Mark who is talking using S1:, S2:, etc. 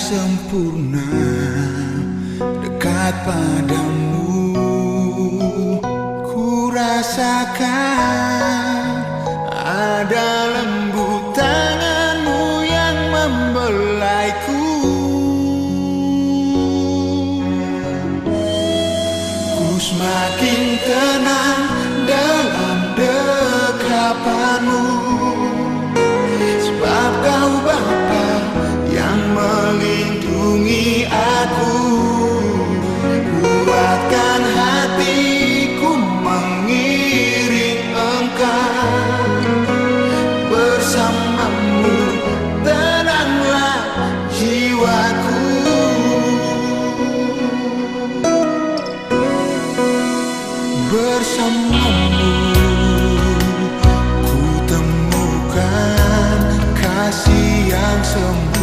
S1: sempurna dekat padamu. Ku rasakan ada lembut tanganmu yang membelaiku. Ku semakin tenang dalam dekapanmu bersamamu. Ku temukan kasih yang sempurna.